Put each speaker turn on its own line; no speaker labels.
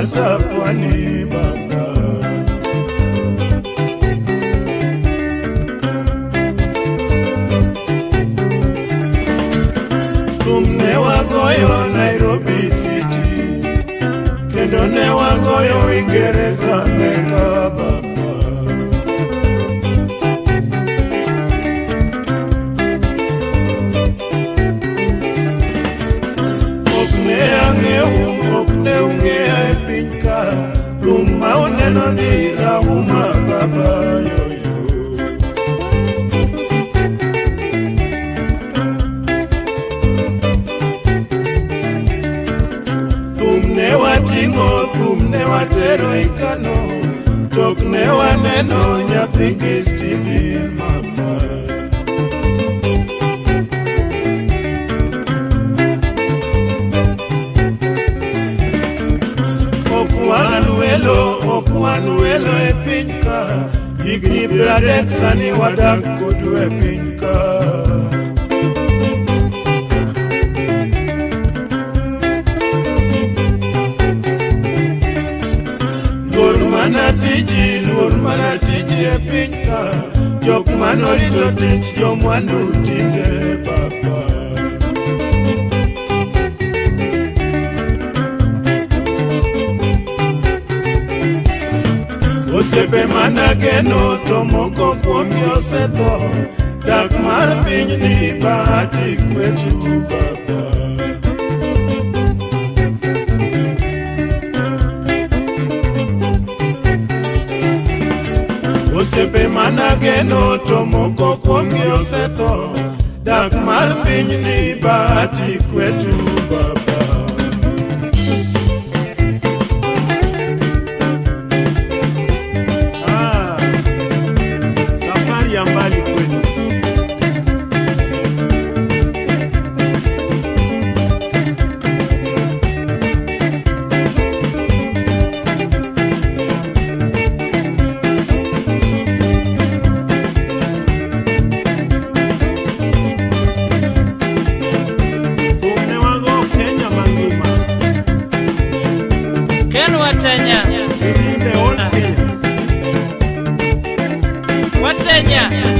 masapwani banga tumne wagoyo nairobi city kendo ne wagoyo uingereza mega banga ok ne ang'eu ok ne ung'eya nika luma uneno nira uma baba yoyo tumne watingo tumne watero ikano tokne waneno nyathigistivie Digni pradek sani wadak kudwe piny ka Luor mana tiji, luor mana tiji e piny ka Jok manorito tich, jomwandu tinde baba osiepe mana geno to moko kuomgi osetho dak mar piny ni bahati kwetu osiepe mana geno to moko kuomgi osetho dak mar piny ni bahati kwetu baba watenya watenya yeah.